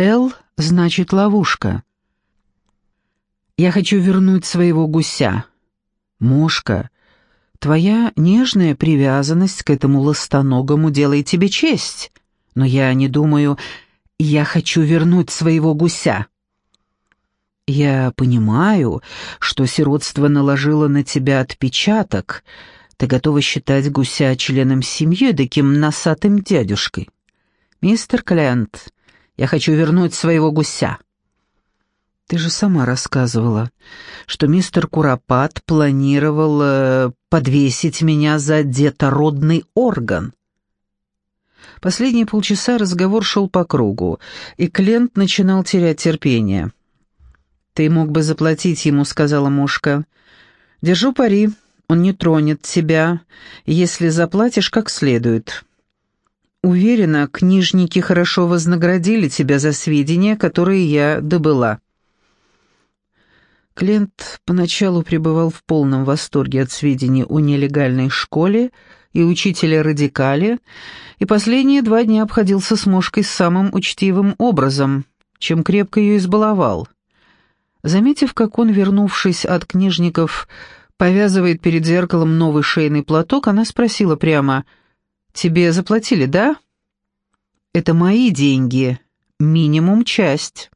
«Л» значит ловушка. Я хочу вернуть своего гуся. Мошка, твоя нежная привязанность к этому ластоногому делает тебе честь, но я не думаю... Я хочу вернуть своего гуся. Я понимаю, что сиротство наложило на тебя отпечаток. Ты готова считать гуся членом семьи, таким носатым дядюшкой. Мистер Клент, я хочу вернуть своего гуся. Ты же сама рассказывала, что мистер Куропат планировал э, подвесить меня за детородный орган. Последние полчаса разговор шел по кругу, и Клент начинал терять терпение. «Ты мог бы заплатить ему», — сказала мушка. «Держу пари, он не тронет тебя, если заплатишь как следует». Уверена, книжники хорошо вознаградили тебя за сведения, которые я добыла. Клент поначалу пребывал в полном восторге от сведений о нелегальной школе и учителе-радикале, и последние два дня обходился с мушкой самым учтивым образом, чем крепко ее избаловал. Заметив, как он, вернувшись от книжников, повязывает перед зеркалом новый шейный платок, она спросила прямо — Тебе заплатили, да? Это мои деньги, минимум часть.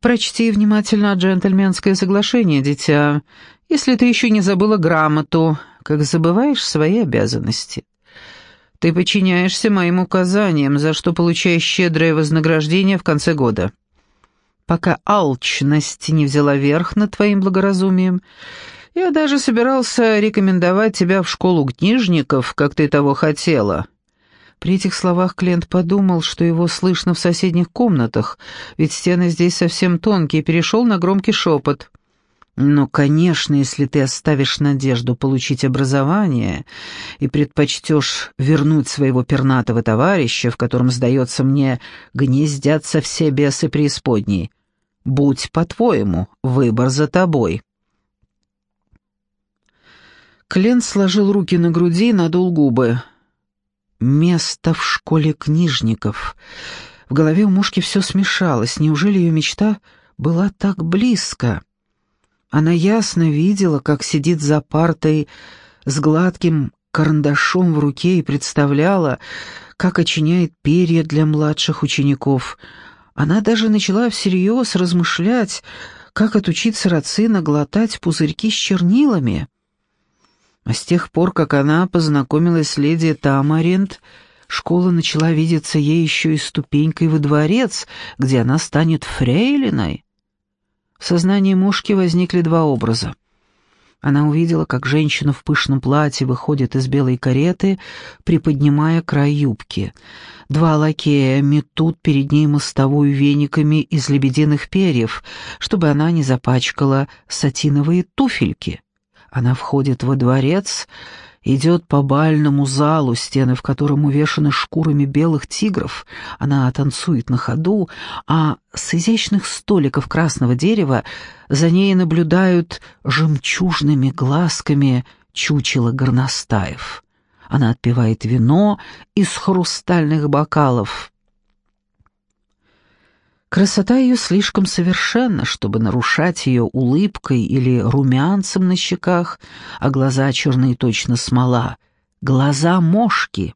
Прочти внимательно джентльменское соглашение, дитя, если ты еще не забыла грамоту, как забываешь свои обязанности. Ты подчиняешься моим указаниям, за что получаешь щедрое вознаграждение в конце года. Пока алчность не взяла верх над твоим благоразумием, я даже собирался рекомендовать тебя в школу книжников, как ты того хотела». При этих словах Клент подумал, что его слышно в соседних комнатах, ведь стены здесь совсем тонкие, перешел на громкий шепот. «Но, конечно, если ты оставишь надежду получить образование и предпочтешь вернуть своего пернатого товарища, в котором, сдается мне, гнездятся все бесы преисподней, будь по-твоему, выбор за тобой». Клен сложил руки на груди и надул губы. «Место в школе книжников». В голове у мушки все смешалось. Неужели ее мечта была так близко? Она ясно видела, как сидит за партой с гладким карандашом в руке и представляла, как очиняет перья для младших учеников. Она даже начала всерьез размышлять, как отучить сарацина глотать пузырьки с чернилами. А с тех пор, как она познакомилась с леди Тамаринт, школа начала видеться ей еще и ступенькой во дворец, где она станет фрейлиной. В сознании мушки возникли два образа. Она увидела, как женщина в пышном платье выходит из белой кареты, приподнимая край юбки. Два лакея метут перед ней мостовую вениками из лебединых перьев, чтобы она не запачкала сатиновые туфельки. Она входит во дворец, идет по бальному залу, стены в котором увешаны шкурами белых тигров. Она танцует на ходу, а с изящных столиков красного дерева за ней наблюдают жемчужными глазками чучело горностаев. Она отпивает вино из хрустальных бокалов, Красота ее слишком совершенна, чтобы нарушать ее улыбкой или румянцем на щеках, а глаза черные точно смола. Глаза мошки.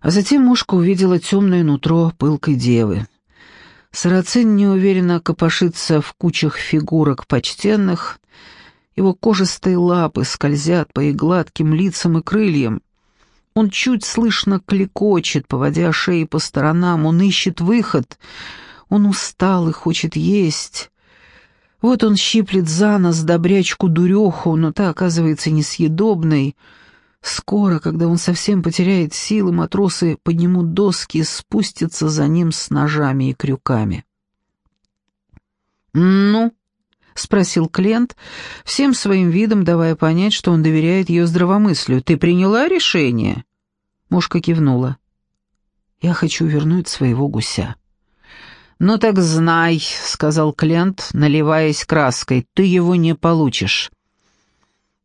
А затем мушка увидела темное нутро пылкой девы. Сарацин неуверенно копошится в кучах фигурок почтенных, его кожистые лапы скользят по их гладким лицам и крыльям. Он чуть слышно клекочет, поводя шеей по сторонам, он ищет выход. Он устал и хочет есть. Вот он щиплет за нос добрячку-дуреху, но та оказывается несъедобной. Скоро, когда он совсем потеряет силы, матросы поднимут доски и спустятся за ним с ножами и крюками. «Ну?» — спросил Клент, всем своим видом давая понять, что он доверяет ее здравомыслию. «Ты приняла решение?» Мушка кивнула. «Я хочу вернуть своего гуся». «Ну так знай», — сказал Клент, наливаясь краской, — «ты его не получишь».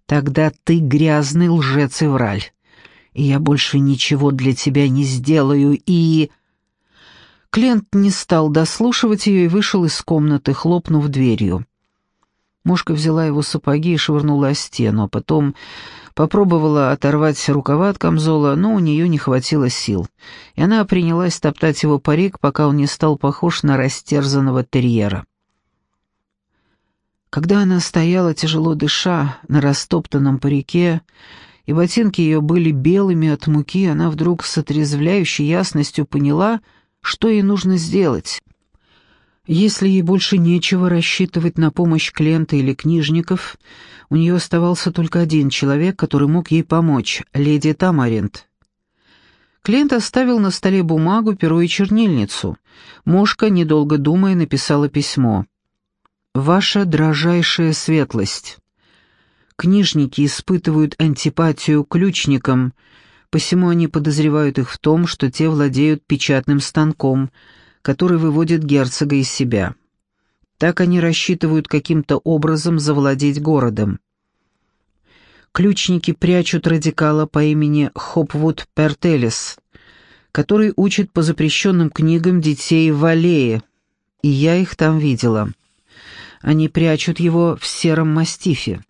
«Тогда ты грязный лжец и враль, и я больше ничего для тебя не сделаю, и...» Клент не стал дослушивать ее и вышел из комнаты, хлопнув дверью. Мушка взяла его сапоги и швырнула о стену, а потом попробовала оторвать рукава от камзола, но у нее не хватило сил, и она принялась топтать его парик, пока он не стал похож на растерзанного терьера. Когда она стояла, тяжело дыша, на растоптанном парике, и ботинки ее были белыми от муки, она вдруг с отрезвляющей ясностью поняла, что ей нужно сделать. Если ей больше нечего рассчитывать на помощь клиента или книжников, у нее оставался только один человек, который мог ей помочь — леди Тамаринт. Клиент оставил на столе бумагу, перо и чернильницу. Мошка, недолго думая, написала письмо. «Ваша дрожайшая светлость. Книжники испытывают антипатию ключникам, посему они подозревают их в том, что те владеют печатным станком — который выводит герцога из себя. Так они рассчитывают каким-то образом завладеть городом. Ключники прячут радикала по имени Хопвуд Пертелес, который учит по запрещенным книгам детей в аллее, и я их там видела. Они прячут его в сером мастифе.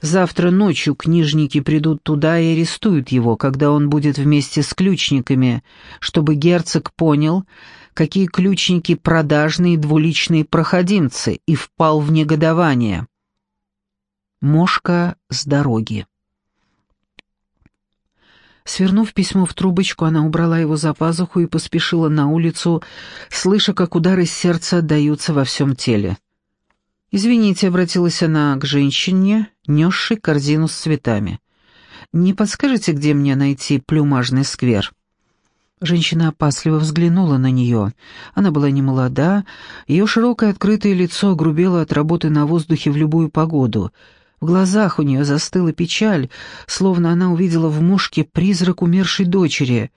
Завтра ночью книжники придут туда и арестуют его, когда он будет вместе с ключниками, чтобы герцог понял, какие ключники продажные двуличные проходимцы, и впал в негодование. Мошка с дороги. Свернув письмо в трубочку, она убрала его за пазуху и поспешила на улицу, слыша, как удары сердца отдаются во всем теле. «Извините», — обратилась она к женщине, несшей корзину с цветами. «Не подскажете, где мне найти плюмажный сквер?» Женщина опасливо взглянула на нее. Она была немолода, ее широкое открытое лицо грубело от работы на воздухе в любую погоду. В глазах у нее застыла печаль, словно она увидела в мушке призрак умершей дочери.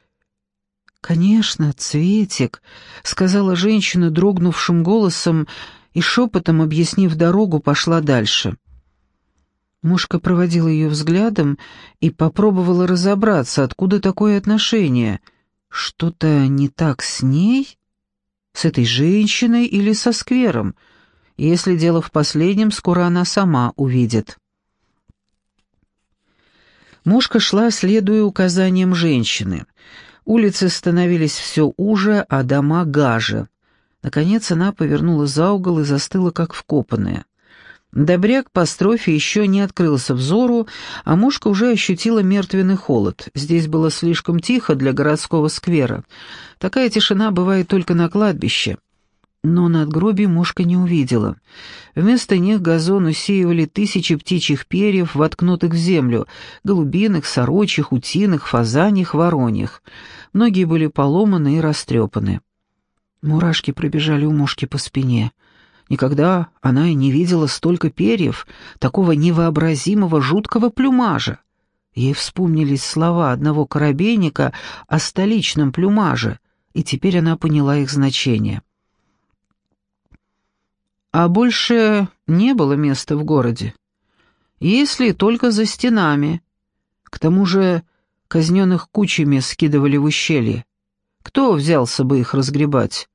«Конечно, Цветик», — сказала женщина дрогнувшим голосом и шепотом, объяснив дорогу, пошла дальше. Мушка проводила ее взглядом и попробовала разобраться, откуда такое отношение — что-то не так с ней? С этой женщиной или со сквером? Если дело в последнем, скоро она сама увидит. Мушка шла, следуя указаниям женщины. Улицы становились все уже, а дома гаже. Наконец она повернула за угол и застыла, как вкопанная. Добряк по строфе еще не открылся взору, а мушка уже ощутила мертвенный холод. Здесь было слишком тихо для городского сквера. Такая тишина бывает только на кладбище. Но надгробий мушка не увидела. Вместо них газон усеивали тысячи птичьих перьев, воткнутых в землю, голубиных, сорочих, утиных, фазаньих, вороньих. Многие были поломаны и растрепаны. Мурашки пробежали у мушки по спине — Никогда она и не видела столько перьев, такого невообразимого жуткого плюмажа. Ей вспомнились слова одного корабейника о столичном плюмаже, и теперь она поняла их значение. А больше не было места в городе. Если только за стенами. К тому же казненных кучами скидывали в ущелье. Кто взялся бы их разгребать?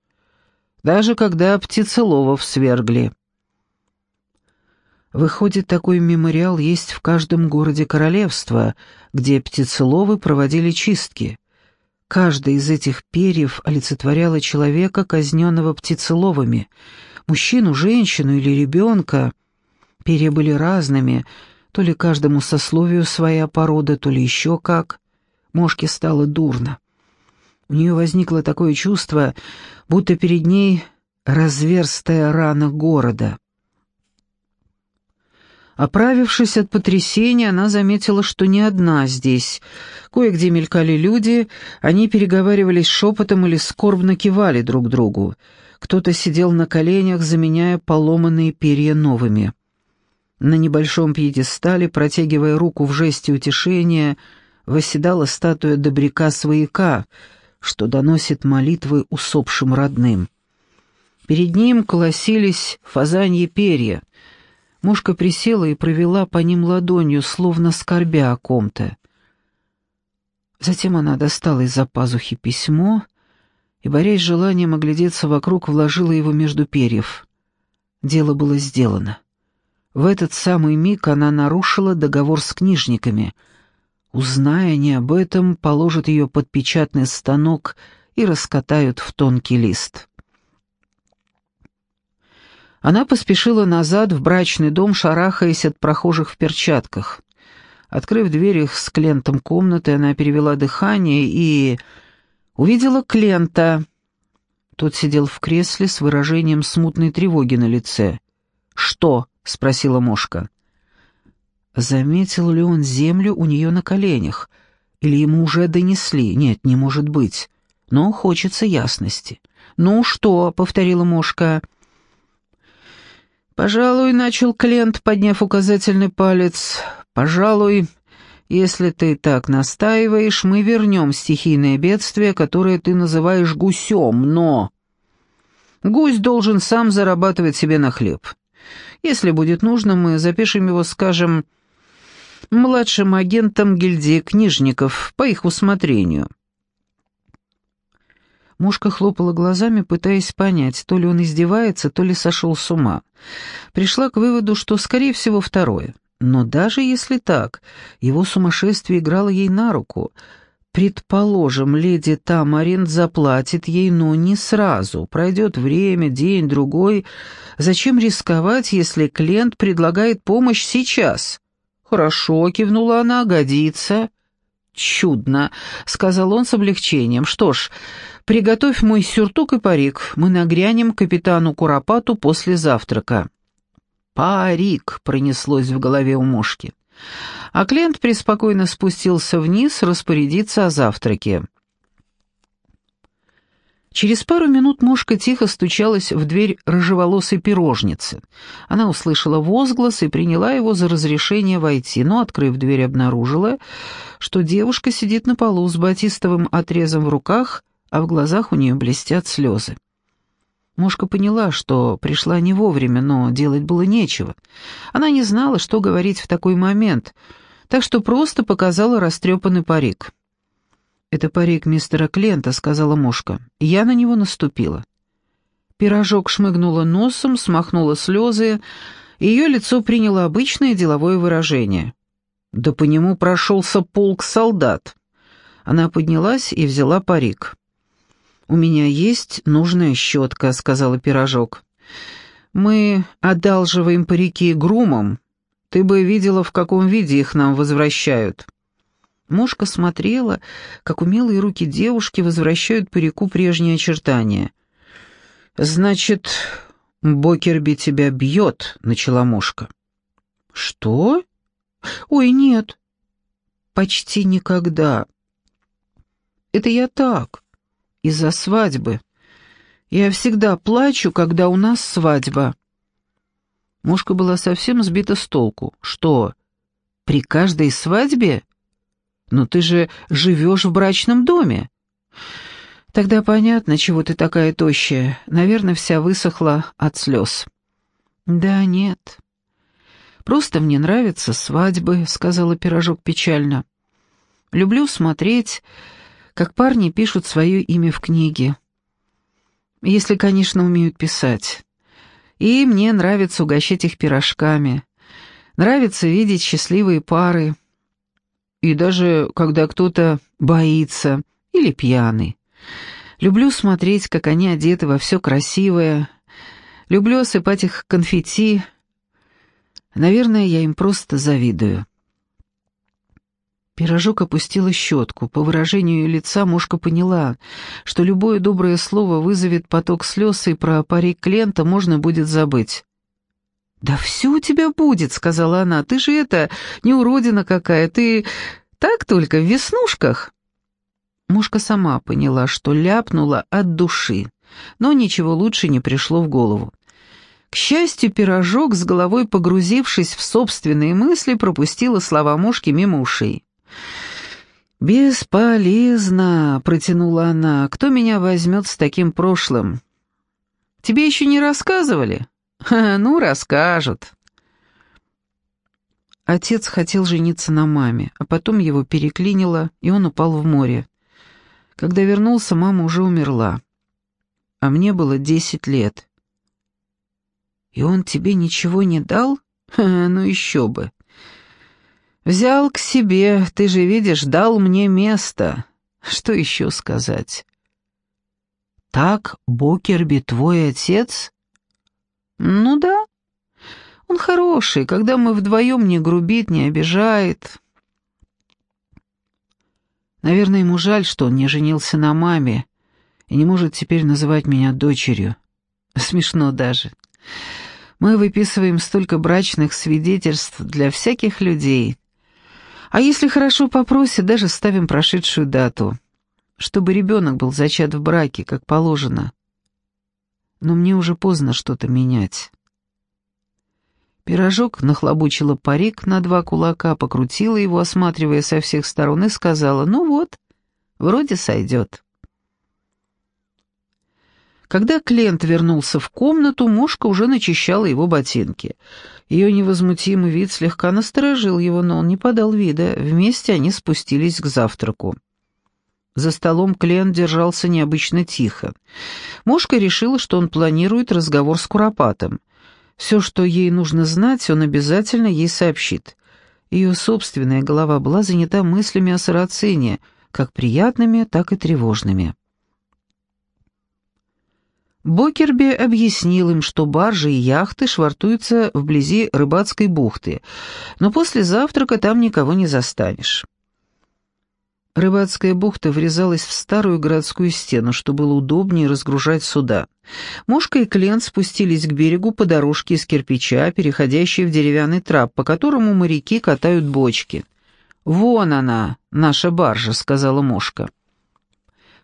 Даже когда птицеловов свергли. Выходит, такой мемориал есть в каждом городе королевства, где птицеловы проводили чистки. Каждый из этих перьев олицетворяла человека, казненного птицеловами, мужчину, женщину или ребенка. Перья были разными, то ли каждому сословию своя порода, то ли еще как. Мошке стало дурно. У нее возникло такое чувство, будто перед ней разверстая рана города. Оправившись от потрясения, она заметила, что не одна здесь. Кое-где мелькали люди, они переговаривались шепотом или скорбно кивали друг другу. Кто-то сидел на коленях, заменяя поломанные перья новыми. На небольшом пьедестале, протягивая руку в жесте утешения, восседала статуя добряка-свояка — что доносит молитвы усопшим родным. Перед ним колосились фазаньи перья. Мушка присела и провела по ним ладонью, словно скорбя о ком-то. Затем она достала из-за пазухи письмо и, борясь с желанием оглядеться вокруг, вложила его между перьев. Дело было сделано. В этот самый миг она нарушила договор с книжниками. Узная не об этом, положат ее под печатный станок и раскатают в тонкий лист. Она поспешила назад в брачный дом, шарахаясь от прохожих в перчатках. Открыв дверь их с Клентом комнаты, она перевела дыхание и... увидела Клента. Тот сидел в кресле с выражением смутной тревоги на лице. «Что?» — спросила Мошка. Заметил ли он землю у нее на коленях? Или ему уже донесли? Нет, не может быть. Но хочется ясности. «Ну что?» — повторила Мошка. «Пожалуй, — начал Клент, подняв указательный палец, — пожалуй, если ты так настаиваешь, мы вернем стихийное бедствие, которое ты называешь гусем, но...» «Гусь должен сам зарабатывать себе на хлеб. Если будет нужно, мы запишем его, скажем, младшим агентом гильдии книжников по их усмотрению». Мушка хлопала глазами, пытаясь понять, то ли он издевается, то ли сошел с ума. Пришла к выводу, что, скорее всего, второе. Но даже если так, его сумасшествие играло ей на руку. Предположим, леди Тамарин заплатит ей, но не сразу. Пройдет время, день, другой. Зачем рисковать, если клиент предлагает помощь сейчас? «Хорошо», — кивнула она, — «годится». «Чудно», — сказал он с облегчением. «Что ж, Приготовь мой сюртук и парик, мы нагрянем капитану Куропату после завтрака». «Парик!» — пронеслось в голове у мушки. А клиент преспокойно спустился вниз распорядиться о завтраке. Через пару минут мушка тихо стучалась в дверь рыжеволосой пирожницы. Она услышала возглас и приняла его за разрешение войти, но, открыв дверь, обнаружила, что девушка сидит на полу с батистовым отрезом в руках а в глазах у нее блестят слезы. Мушка поняла, что пришла не вовремя, но делать было нечего. Она не знала, что говорить в такой момент, так что просто показала растрепанный парик. «Это парик мистера Клента», — сказала Мушка. «Я на него наступила». Пирожок шмыгнула носом, смахнула слезы, и ее лицо приняло обычное деловое выражение. «Да по нему прошелся полк солдат». Она поднялась и взяла парик. «У меня есть нужная щетка», — сказала Пирожок. «Мы одалживаем парики грумом. Ты бы видела, в каком виде их нам возвращают». Мушка смотрела, как умелые руки девушки возвращают парику прежние очертания. «Значит, Бокерби тебя бьет», — начала Мушка. «Что? Ой, нет. Почти никогда. Это я так из-за свадьбы. Я всегда плачу, когда у нас свадьба». Мушка была совсем сбита с толку. «Что, при каждой свадьбе? Но ты же живешь в брачном доме». «Тогда понятно, чего ты такая тощая. Наверное, вся высохла от слез». «Да нет. Просто мне нравятся свадьбы», — сказала пирожок печально. «Люблю смотреть, как парни пишут свое имя в книге. Если, конечно, умеют писать. И мне нравится угощать их пирожками. Нравится видеть счастливые пары. И даже когда кто-то боится или пьяный. Люблю смотреть, как они одеты во все красивое. Люблю осыпать их конфетти. Наверное, я им просто завидую. Пирожок опустила щетку. По выражению лица мушка поняла, что любое доброе слово вызовет поток слез, и про парик клиента можно будет забыть. «Да все у тебя будет», — сказала она. «Ты же это, не уродина какая, ты так только в веснушках». Мушка сама поняла, что ляпнула от души, но ничего лучше не пришло в голову. К счастью, пирожок, с головой погрузившись в собственные мысли, пропустила слова мушки мимо ушей. «Бесполезно», — протянула она. «Кто меня возьмет с таким прошлым?» «Тебе еще не рассказывали?» «Ну, расскажут». Отец хотел жениться на маме, а потом его переклинило, и он упал в море. Когда вернулся, мама уже умерла. а мне было десять лет. И он тебе ничего не дал? Ну еще бы. Взял к себе, ты же видишь, дал мне место. Что еще сказать? Так Бокерби твой отец? Ну да. Он хороший, когда мы вдвоем не грубит, не обижает. Наверное, ему жаль, что он не женился на маме и не может теперь называть меня дочерью. Смешно даже. Мы выписываем столько брачных свидетельств для всяких людей. А если хорошо попросят, даже ставим прошедшую дату, чтобы ребенок был зачат в браке, как положено. Но мне уже поздно что-то менять. Пирожок нахлобучила парик на два кулака, покрутила его, осматривая со всех сторон, и сказала, «Ну вот, вроде сойдет». Когда Клент вернулся в комнату, мушка уже начищала его ботинки. Ее невозмутимый вид слегка насторожил его, но он не подал вида. Вместе они спустились к завтраку. За столом Клент держался необычно тихо. Мушка решила, что он планирует разговор с Куропатом. Все, что ей нужно знать, он обязательно ей сообщит. Ее собственная голова была занята мыслями о Сарацине, как приятными, так и тревожными. Бокерби объяснил им, что баржи и яхты швартуются вблизи рыбацкой бухты, но после завтрака там никого не застанешь. Рыбацкая бухта врезалась в старую городскую стену, что было удобнее разгружать суда. Мошка и Клент спустились к берегу по дорожке из кирпича, переходящей в деревянный трап, по которому моряки катают бочки. «Вон она, наша баржа», — сказала Мошка.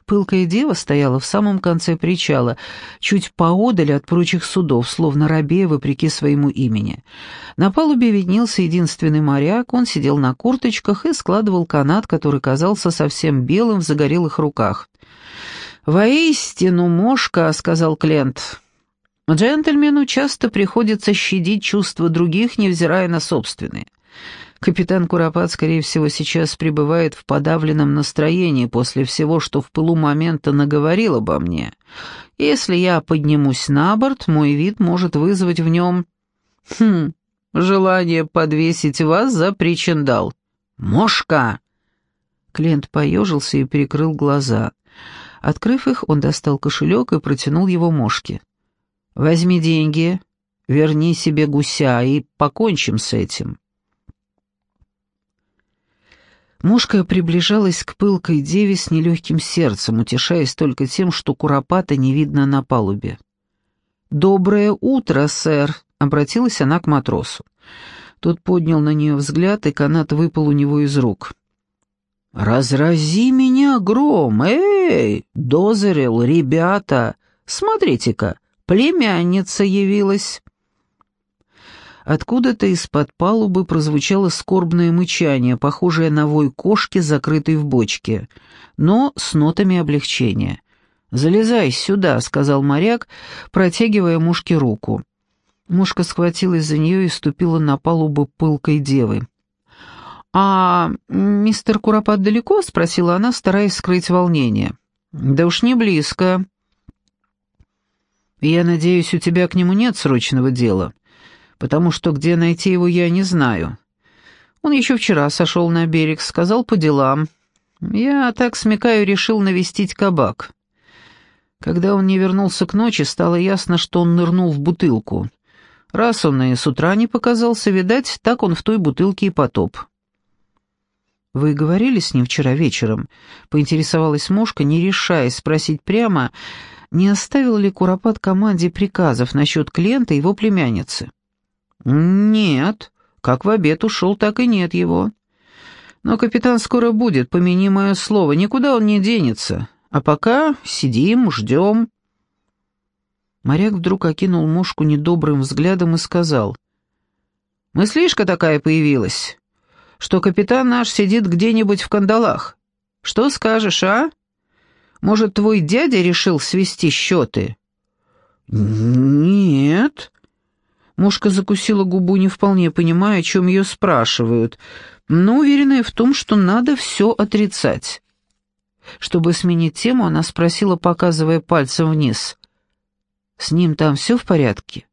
Пылкая дева стояла в самом конце причала, чуть поодаль от прочих судов, словно рабея вопреки своему имени. На палубе виднелся единственный моряк, он сидел на курточках и складывал канат, который казался совсем белым в загорелых руках. «Воистину, мошка», — сказал Клент. «Джентльмену часто приходится щадить чувства других, невзирая на собственные». Капитан Куропат, скорее всего, сейчас пребывает в подавленном настроении после всего, что в пылу момента наговорил обо мне. Если я поднимусь на борт, мой вид может вызвать в нем... Хм, желание подвесить вас за причиндал. Мошка!» Клиент поежился и перекрыл глаза. Открыв их, он достал кошелек и протянул его Мошке. «Возьми деньги, верни себе гуся и покончим с этим». Мушка приближалась к пылкой деве с нелегким сердцем, утешаясь только тем, что куропата не видно на палубе. «Доброе утро, сэр!» — обратилась она к матросу. Тот поднял на нее взгляд, и канат выпал у него из рук. «Разрази меня гром! Эй, дозерил, ребята! Смотрите-ка, племянница явилась!» Откуда-то из-под палубы прозвучало скорбное мычание, похожее на вой кошки, закрытой в бочке, но с нотами облегчения. «Залезай сюда», — сказал моряк, протягивая мушке руку. Мушка схватилась за нее и ступила на палубу пылкой девы. «А мистер Куропат далеко?» — спросила она, стараясь скрыть волнение. «Да уж не близко». «Я надеюсь, у тебя к нему нет срочного дела?» Потому что где найти его я не знаю. Он еще вчера сошел на берег, сказал по делам. Я, так смекаю, решил навестить кабак. Когда он не вернулся к ночи, стало ясно, что он нырнул в бутылку. Раз он и с утра не показался, видать, так он в той бутылке и потоп. «Вы говорили с ним вчера вечером?» — поинтересовалась Мошка, не решаясь спросить прямо, не оставил ли Куропат команде приказов насчет клиента и его племянницы. «Нет. Как в обед ушел, так и нет его. Но капитан скоро будет, помяни мое слово, никуда он не денется. А пока сидим, ждем». Моряк вдруг окинул мушку недобрым взглядом и сказал. «Мыслишка такая появилась, что капитан наш сидит где-нибудь в кандалах. Что скажешь, а? Может, твой дядя решил свести счеты?» «Нет», Мушка закусила губу, не вполне понимая, о чем ее спрашивают, но уверенная в том, что надо все отрицать. Чтобы сменить тему, она спросила, показывая пальцем вниз. С ним там все в порядке?»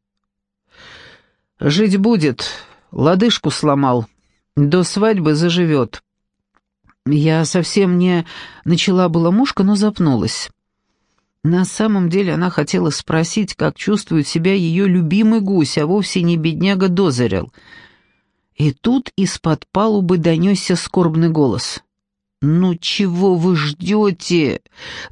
«Жить будет. Лодыжку сломал. До свадьбы заживет». Я совсем не начала была мушка, но запнулась. На самом деле она хотела спросить, как чувствует себя ее любимый гусь, а вовсе не бедняга Дозерел. И тут из-под палубы донесся скорбный голос. «Ну чего вы ждете?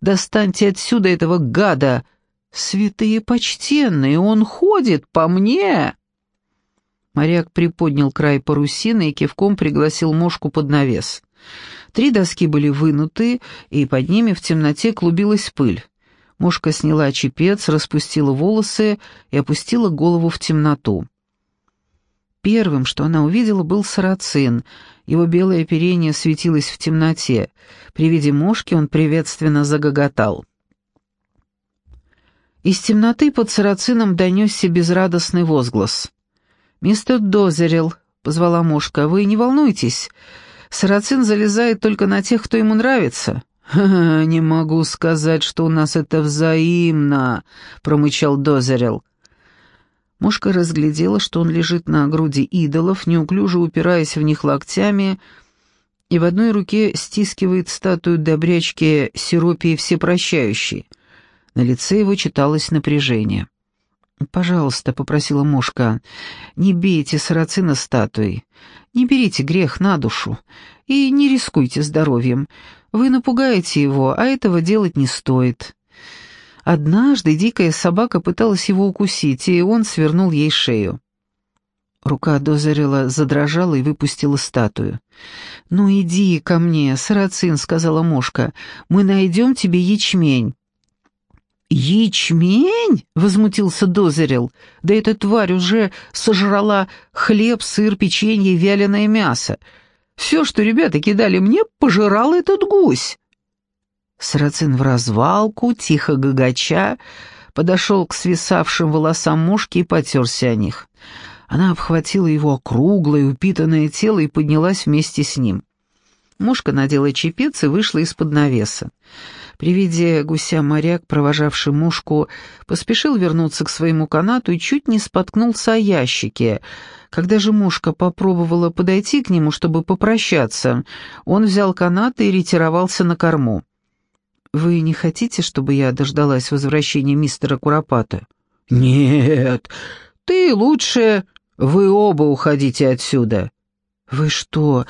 Достаньте отсюда этого гада! Святые почтенные, он ходит по мне!» Моряк приподнял край парусины и кивком пригласил мошку под навес. Три доски были вынуты, и под ними в темноте клубилась пыль. Мушка сняла чепец, распустила волосы и опустила голову в темноту. Первым, что она увидела, был сарацин. Его белое оперение светилось в темноте. При виде мошки он приветственно загоготал. Из темноты под сарацином донесся безрадостный возглас. «Мистер Дозерил», — позвала мошка, — «вы не волнуйтесь. Сарацин залезает только на тех, кто ему нравится». «Ха не могу сказать, что у нас это взаимно», — промычал Дозерел. Мушка разглядела, что он лежит на груди идолов, неуклюже упираясь в них локтями, и в одной руке стискивает статую добрячки Сиропии Всепрощающей. На лице его читалось напряжение. «Пожалуйста», — попросила мушка, — «не бейте сарацина статуей, не берите грех на душу и не рискуйте здоровьем. Вы напугаете его, а этого делать не стоит». Однажды дикая собака пыталась его укусить, и он свернул ей шею. Рука Дозерела задрожала и выпустила статую. «Ну иди ко мне, сарацин», — сказала мушка, — «мы найдем тебе ячмень». «Ячмень?» — возмутился Дозерел. «Да эта тварь уже сожрала хлеб, сыр, печенье, вяленое мясо. Все, что ребята кидали мне, пожирал этот гусь». Сарацин в развалку, тихо гагача, подошел к свисавшим волосам мушки и потерся о них. Она обхватила его округлое, упитанное тело и поднялась вместе с ним. Мушка надела чепец и вышла из-под навеса. При виде гуся моряк, провожавший мушку, поспешил вернуться к своему канату и чуть не споткнулся о ящике. Когда же мушка попробовала подойти к нему, чтобы попрощаться, он взял канат и ретировался на корму. «Вы не хотите, чтобы я дождалась возвращения мистера Куропата?» «Нет, ты лучше... Вы оба уходите отсюда». «Вы что,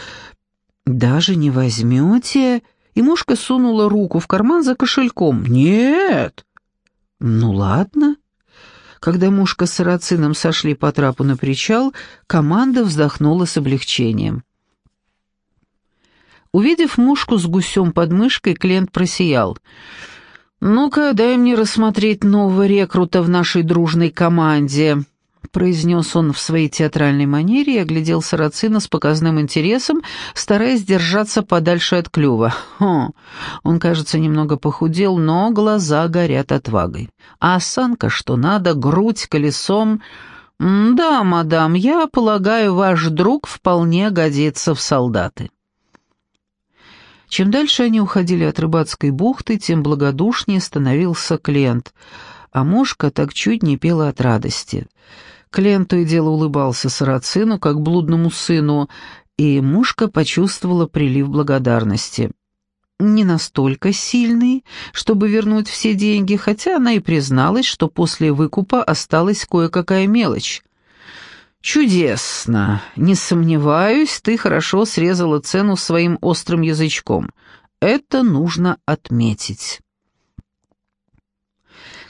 даже не возьмете?» И мушка сунула руку в карман за кошельком. «Нет!» «Ну ладно». Когда мушка с сарацином сошли по трапу на причал, команда вздохнула с облегчением. Увидев мушку с гусем под мышкой, клиент просиял. «Ну-ка, дай мне рассмотреть нового рекрута в нашей дружной команде» произнес он в своей театральной манере и оглядел Сарацина с показным интересом, стараясь держаться подальше от клюва. Хо, он, кажется, немного похудел, но глаза горят отвагой. А осанка, что надо, грудь колесом... «Да, мадам, я полагаю, ваш друг вполне годится в солдаты». Чем дальше они уходили от рыбацкой бухты, тем благодушнее становился клиент, а мушка так чуть не пела от радости. Клен то и дело улыбался сарацину, как блудному сыну, и мушка почувствовала прилив благодарности. Не настолько сильный, чтобы вернуть все деньги, хотя она и призналась, что после выкупа осталась кое-какая мелочь. «Чудесно! Не сомневаюсь, ты хорошо срезала цену своим острым язычком. Это нужно отметить».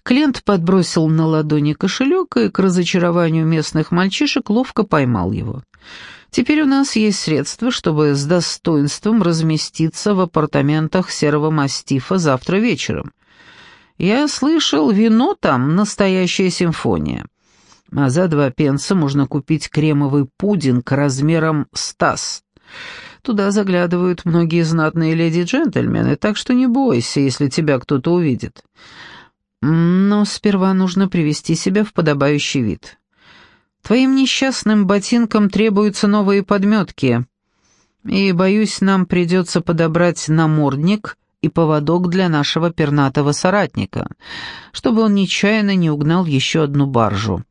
Клиент подбросил на ладони кошелек и, к разочарованию местных мальчишек, ловко поймал его. «Теперь у нас есть средства, чтобы с достоинством разместиться в апартаментах серого мастифа завтра вечером. Я слышал, вино там — настоящая симфония. А за два пенса можно купить кремовый пудинг размером с таз». Туда заглядывают многие знатные леди-джентльмены, так что не бойся, если тебя кто-то увидит. Но сперва нужно привести себя в подобающий вид. Твоим несчастным ботинкам требуются новые подметки, и, боюсь, нам придется подобрать намордник и поводок для нашего пернатого соратника, чтобы он нечаянно не угнал еще одну баржу.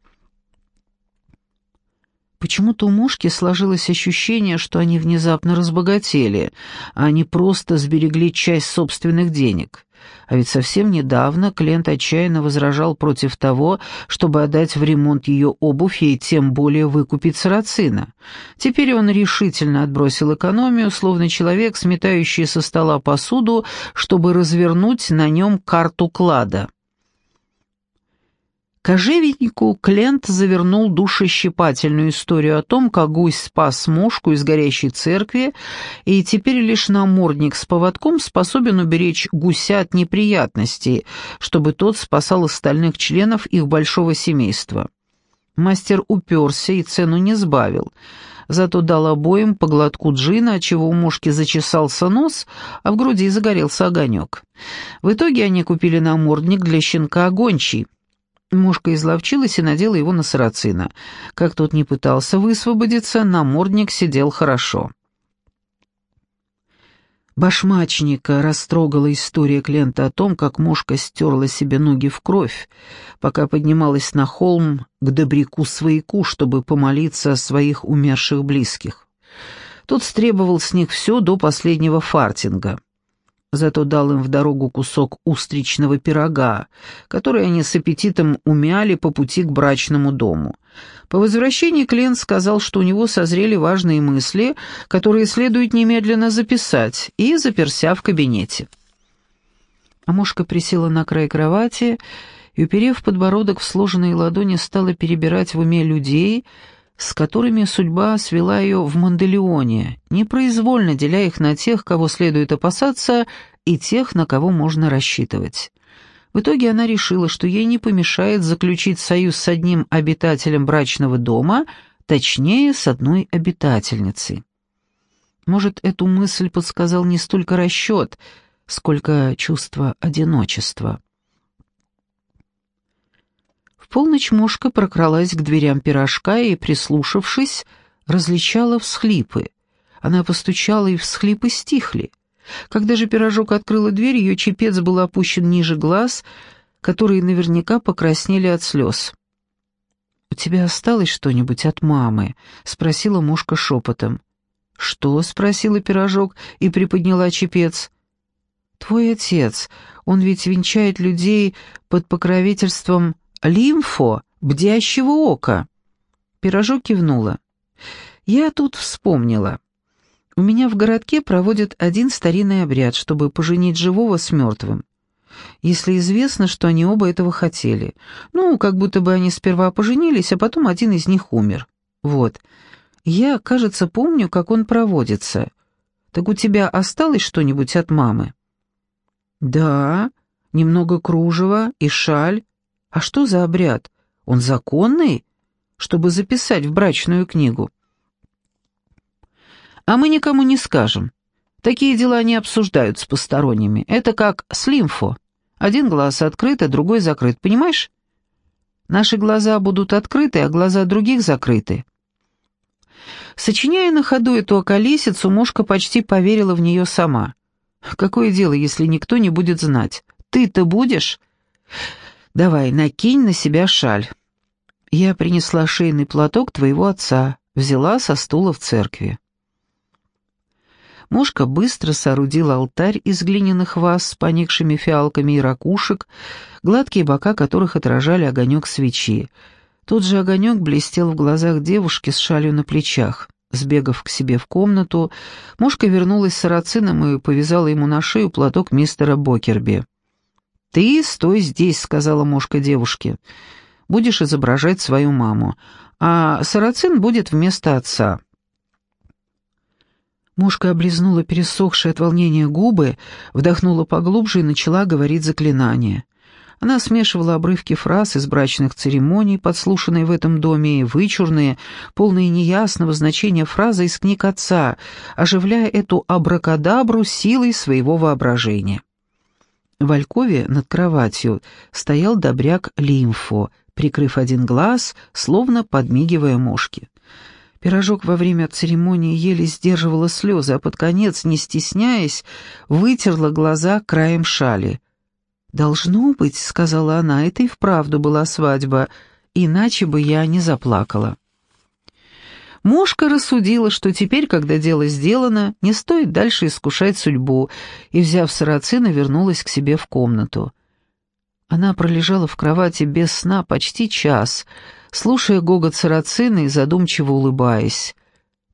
Почему-то у мушки сложилось ощущение, что они внезапно разбогатели, а не просто сберегли часть собственных денег. А ведь совсем недавно клиент отчаянно возражал против того, чтобы отдать в ремонт ее обувь и тем более выкупить сарацина. Теперь он решительно отбросил экономию, словно человек, сметающий со стола посуду, чтобы развернуть на нем карту клада. Кожевеннику Клент завернул душещипательную историю о том, как гусь спас мушку из горящей церкви, и теперь лишь намордник с поводком способен уберечь гуся от неприятностей, чтобы тот спасал остальных членов их большого семейства. Мастер уперся и цену не сбавил, зато дал обоим по глотку джина, отчего у мушки зачесался нос, а в груди загорелся огонек. В итоге они купили намордник для щенка гончий, Мушка изловчилась и надела его на сарацина. Как тот не пытался высвободиться, намордник сидел хорошо. Башмачника растрогала история Клента о том, как мушка стерла себе ноги в кровь, пока поднималась на холм к добряку-свояку, чтобы помолиться о своих умерших близких. Тот стребовал с них все до последнего фартинга зато дал им в дорогу кусок устричного пирога, который они с аппетитом умяли по пути к брачному дому. По возвращении Клен сказал, что у него созрели важные мысли, которые следует немедленно записать, и заперся в кабинете. Амушка присела на край кровати и, уперев подбородок в сложенные ладони, стала перебирать в уме людей, с которыми судьба свела ее в Манделеоне, непроизвольно деля их на тех, кого следует опасаться, и тех, на кого можно рассчитывать. В итоге она решила, что ей не помешает заключить союз с одним обитателем брачного дома, точнее, с одной обитательницей. Может, эту мысль подсказал не столько расчет, сколько чувство одиночества полночь мушка прокралась к дверям пирожка и, прислушавшись, различала всхлипы. Она постучала, и всхлипы стихли. Когда же пирожок открыла дверь, ее чепец был опущен ниже глаз, которые наверняка покраснели от слез. «У тебя осталось что-нибудь от мамы?» — спросила мушка шепотом. «Что?» — спросила пирожок и приподняла чепец. «Твой отец, он ведь венчает людей под покровительством лимфо, бдящего ока». Пирожок кивнула. «Я тут вспомнила. У меня в городке проводят один старинный обряд, чтобы поженить живого с мертвым. Если известно, что они оба этого хотели. Ну, как будто бы они сперва поженились, а потом один из них умер. Вот. Я, кажется, помню, как он проводится. Так у тебя осталось что-нибудь от мамы?» «Да, немного кружева и шаль, а что за обряд? Он законный? Чтобы записать в брачную книгу. А мы никому не скажем. Такие дела не обсуждают с посторонними. Это как с лимфо. Один глаз открыт, а другой закрыт, понимаешь? Наши глаза будут открыты, а глаза других закрыты. Сочиняя на ходу эту околесицу, мушка почти поверила в нее сама. Какое дело, если никто не будет знать? Ты-то будешь? Давай, накинь на себя шаль. Я принесла шейный платок твоего отца, взяла со стула в церкви. Мушка быстро соорудила алтарь из глиняных ваз с поникшими фиалками и ракушек, гладкие бока которых отражали огонек свечи. Тот же огонек блестел в глазах девушки с шалью на плечах. Сбегав к себе в комнату, мушка вернулась с сарацином и повязала ему на шею платок мистера Бокерби. «Ты стой здесь», — сказала мушка девушке. «Будешь изображать свою маму, а Сарацин будет вместо отца». Мушка облизнула пересохшие от волнения губы, вдохнула поглубже и начала говорить заклинание. Она смешивала обрывки фраз из брачных церемоний, подслушанные в этом доме, и вычурные, полные неясного значения фразы из книг отца, оживляя эту абракадабру силой своего воображения. В алькове над кроватью стоял добряк Лимфо, прикрыв один глаз, словно подмигивая мошки. Пирожок во время церемонии еле сдерживала слезы, а под конец, не стесняясь, вытерла глаза краем шали. «Должно быть», — сказала она, — «это и вправду была свадьба, иначе бы я не заплакала». Мошка рассудила, что теперь, когда дело сделано, не стоит дальше искушать судьбу, и, взяв сарацина, вернулась к себе в комнату. Она пролежала в кровати без сна почти час, слушая гогот сарацина и задумчиво улыбаясь.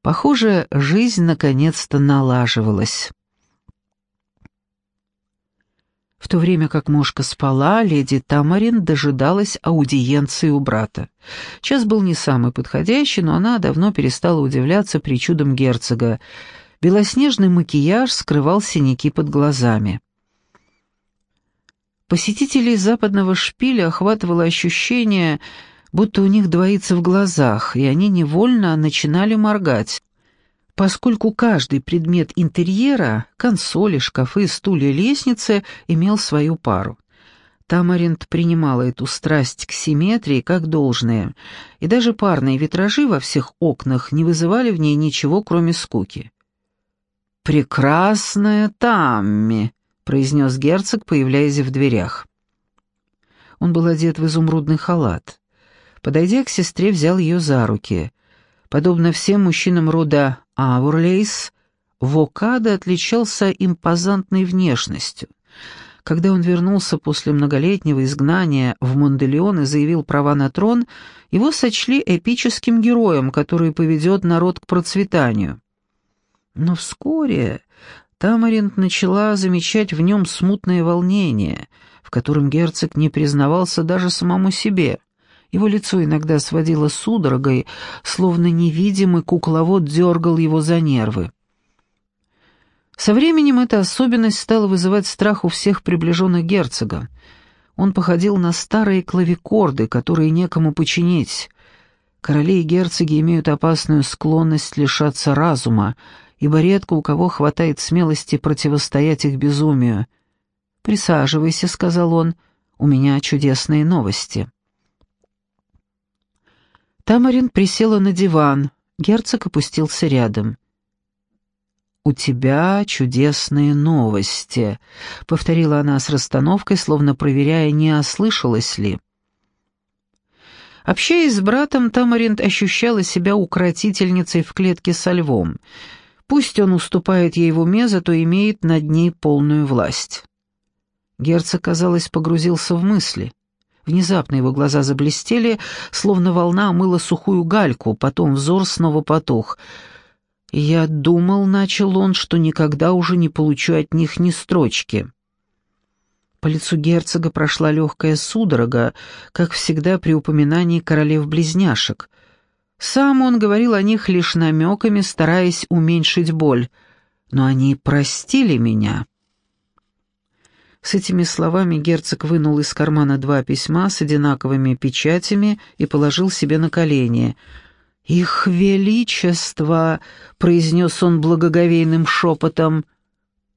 Похоже, жизнь наконец-то налаживалась. В то время как Мошка спала, леди Тамарин дожидалась аудиенции у брата. Час был не самый подходящий, но она давно перестала удивляться причудам герцога. Белоснежный макияж скрывал синяки под глазами. Посетителей западного шпиля охватывало ощущение, будто у них двоится в глазах, и они невольно начинали моргать поскольку каждый предмет интерьера — консоли, шкафы, стулья, лестницы — имел свою пару. Тамаринт принимала эту страсть к симметрии как должное, и даже парные витражи во всех окнах не вызывали в ней ничего, кроме скуки. «Прекрасная Тамми», — произнес герцог, появляясь в дверях. Он был одет в изумрудный халат. Подойдя к сестре, взял ее за руки. Подобно всем мужчинам рода Аурлейс, Вокада отличался импозантной внешностью. Когда он вернулся после многолетнего изгнания в Монделеон и заявил права на трон, его сочли эпическим героем, который поведет народ к процветанию. Но вскоре Тамаринт начала замечать в нем смутное волнение, в котором герцог не признавался даже самому себе. Его лицо иногда сводило судорогой, словно невидимый кукловод дергал его за нервы. Со временем эта особенность стала вызывать страх у всех приближенных герцога. Он походил на старые клавикорды, которые некому починить. Короли и герцоги имеют опасную склонность лишаться разума, ибо редко у кого хватает смелости противостоять их безумию. «Присаживайся», — сказал он, — «у меня чудесные новости». Тамарин присела на диван, герцог опустился рядом. «У тебя чудесные новости», — повторила она с расстановкой, словно проверяя, не ослышалась ли. Общаясь с братом, Тамаринт ощущала себя укротительницей в клетке со львом. Пусть он уступает ей в уме, зато имеет над ней полную власть. Герцог, казалось, погрузился в мысли. Внезапно его глаза заблестели, словно волна омыла сухую гальку, потом взор снова потух. «Я думал, — начал он, — что никогда уже не получу от них ни строчки». По лицу герцога прошла легкая судорога, как всегда при упоминании королев-близняшек. Сам он говорил о них лишь намеками, стараясь уменьшить боль. «Но они простили меня». С этими словами герцог вынул из кармана два письма с одинаковыми печатями и положил себе на колени. «Их величество!» — произнес он благоговейным шепотом.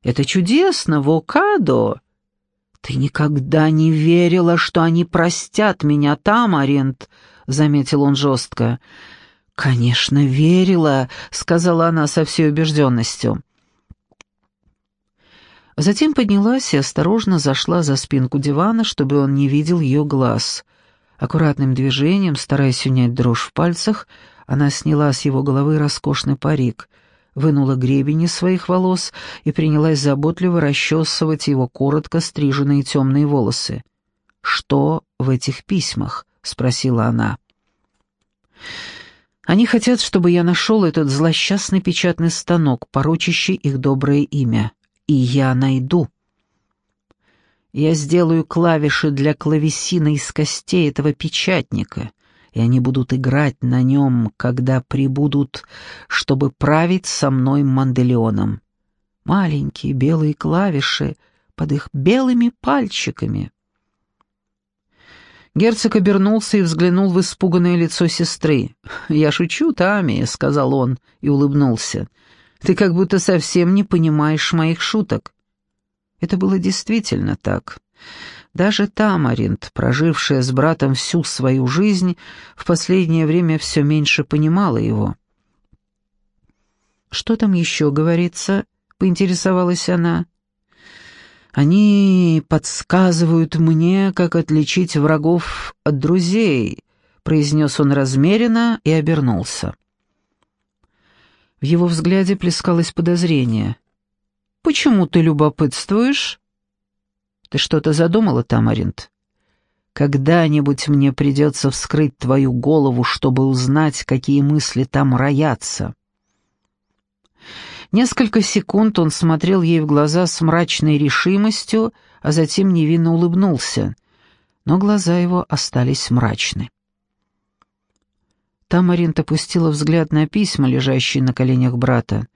«Это чудесно, Вокадо!» «Ты никогда не верила, что они простят меня там, Арент», — заметил он жестко. «Конечно, верила», — сказала она со всей убежденностью. Затем поднялась и осторожно зашла за спинку дивана, чтобы он не видел ее глаз. Аккуратным движением, стараясь унять дрожь в пальцах, она сняла с его головы роскошный парик, вынула гребень из своих волос и принялась заботливо расчесывать его коротко стриженные темные волосы. «Что в этих письмах?» — спросила она. «Они хотят, чтобы я нашел этот злосчастный печатный станок, порочащий их доброе имя» и я найду. Я сделаю клавиши для клавесина из костей этого печатника, и они будут играть на нем, когда прибудут, чтобы править со мной Манделеоном. Маленькие белые клавиши под их белыми пальчиками. Герцог обернулся и взглянул в испуганное лицо сестры. «Я шучу, Тами», — сказал он и улыбнулся. Ты как будто совсем не понимаешь моих шуток». Это было действительно так. Даже Тамаринт, прожившая с братом всю свою жизнь, в последнее время все меньше понимала его. «Что там еще говорится?» — поинтересовалась она. «Они подсказывают мне, как отличить врагов от друзей», — произнес он размеренно и обернулся. В его взгляде плескалось подозрение. «Почему ты любопытствуешь?» «Ты что-то задумала, Тамаринт?» «Когда-нибудь мне придется вскрыть твою голову, чтобы узнать, какие мысли там роятся». Несколько секунд он смотрел ей в глаза с мрачной решимостью, а затем невинно улыбнулся, но глаза его остались мрачны. Тамаринт опустила взгляд на письма, лежащие на коленях брата.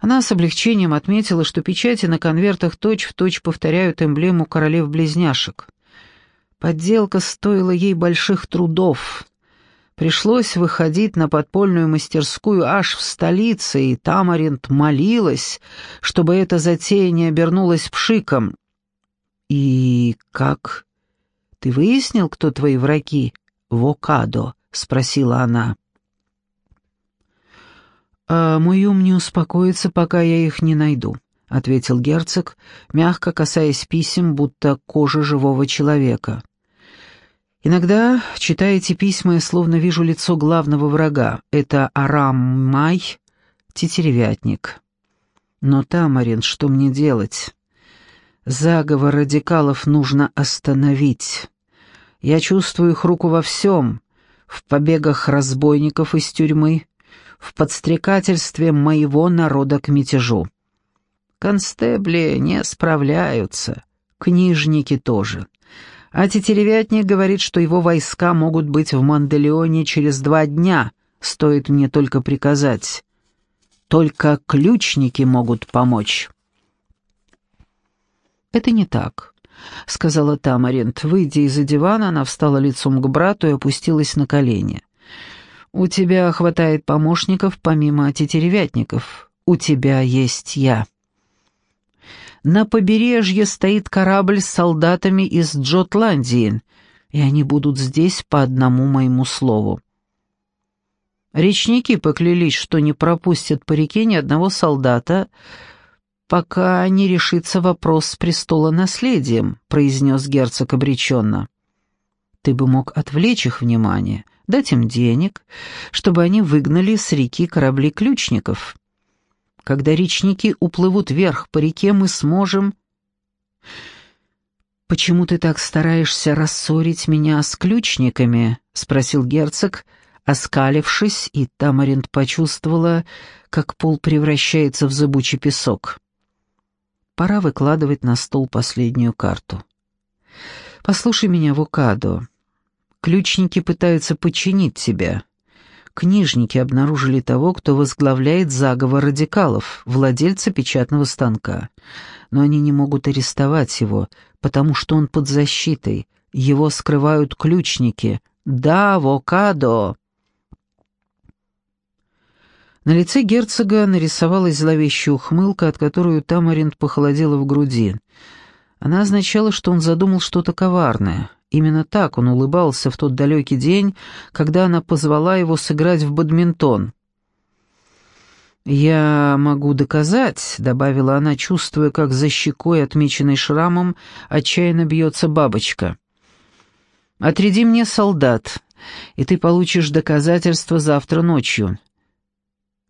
Она с облегчением отметила, что печати на конвертах точь-в-точь точь повторяют эмблему королев-близняшек. Подделка стоила ей больших трудов, Пришлось выходить на подпольную мастерскую аж в столице, и Тамаринт молилась, чтобы эта затея не обернулась пшиком. «И как? Ты выяснил, кто твои враги? Вокадо?» — спросила она. «А мой ум не успокоится, пока я их не найду», — ответил герцог, мягко касаясь писем, будто кожи живого человека. Иногда, читая эти письма, я словно вижу лицо главного врага. Это Арам Май, тетеревятник. Но, Тамарин, что мне делать? Заговор радикалов нужно остановить. Я чувствую их руку во всем, в побегах разбойников из тюрьмы, в подстрекательстве моего народа к мятежу. Констебли не справляются, книжники тоже. А тетеревятник говорит, что его войска могут быть в Манделеоне через два дня, стоит мне только приказать. Только ключники могут помочь. «Это не так», — сказала Тамаринт. Выйдя из-за дивана, она встала лицом к брату и опустилась на колени. «У тебя хватает помощников помимо тетеревятников. У тебя есть я». На побережье стоит корабль с солдатами из Джотландии, и они будут здесь по одному моему слову. Речники поклялись, что не пропустят по реке ни одного солдата, пока не решится вопрос с престола наследием, произнес герцог обреченно. Ты бы мог отвлечь их внимание, дать им денег, чтобы они выгнали с реки корабли ключников. Когда речники уплывут вверх по реке, мы сможем... «Почему ты так стараешься рассорить меня с ключниками?» — спросил герцог, оскалившись, и Тамаринт почувствовала, как пол превращается в зыбучий песок. Пора выкладывать на стол последнюю карту. «Послушай меня, Вукадо. Ключники пытаются подчинить тебя книжники обнаружили того, кто возглавляет заговор радикалов, владельца печатного станка. Но они не могут арестовать его, потому что он под защитой. Его скрывают ключники. Да, Вокадо! На лице герцога нарисовалась зловещая ухмылка, от которой у Тамаринт похолодела в груди. Она означала, что он задумал что-то коварное. Именно так он улыбался в тот далекий день, когда она позвала его сыграть в бадминтон. «Я могу доказать», — добавила она, чувствуя, как за щекой, отмеченной шрамом, отчаянно бьется бабочка. «Отряди мне солдат, и ты получишь доказательства завтра ночью.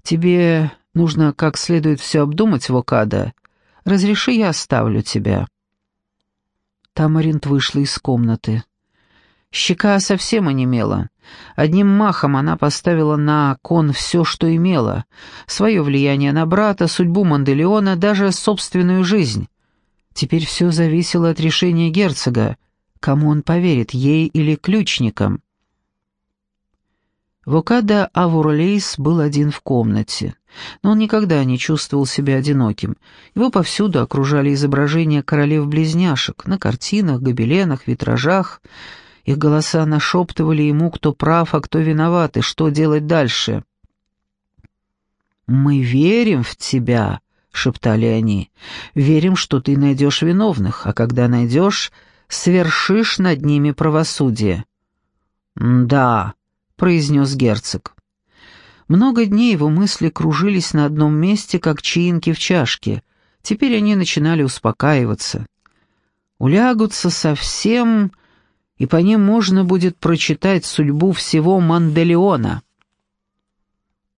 Тебе нужно как следует все обдумать, Вокада. Разреши, я оставлю тебя». Тамаринт вышла из комнаты. Щека совсем онемела. Одним махом она поставила на кон все, что имела. Свое влияние на брата, судьбу Манделеона, даже собственную жизнь. Теперь все зависело от решения герцога. Кому он поверит, ей или ключникам? Вокада Авурлейс был один в комнате но он никогда не чувствовал себя одиноким. Его повсюду окружали изображения королев-близняшек, на картинах, гобеленах, витражах. Их голоса нашептывали ему, кто прав, а кто виноват, и что делать дальше. «Мы верим в тебя», — шептали они. «Верим, что ты найдешь виновных, а когда найдешь, свершишь над ними правосудие». «Да», — произнес герцог. Много дней его мысли кружились на одном месте, как чаинки в чашке. Теперь они начинали успокаиваться. Улягутся совсем, и по ним можно будет прочитать судьбу всего Манделеона.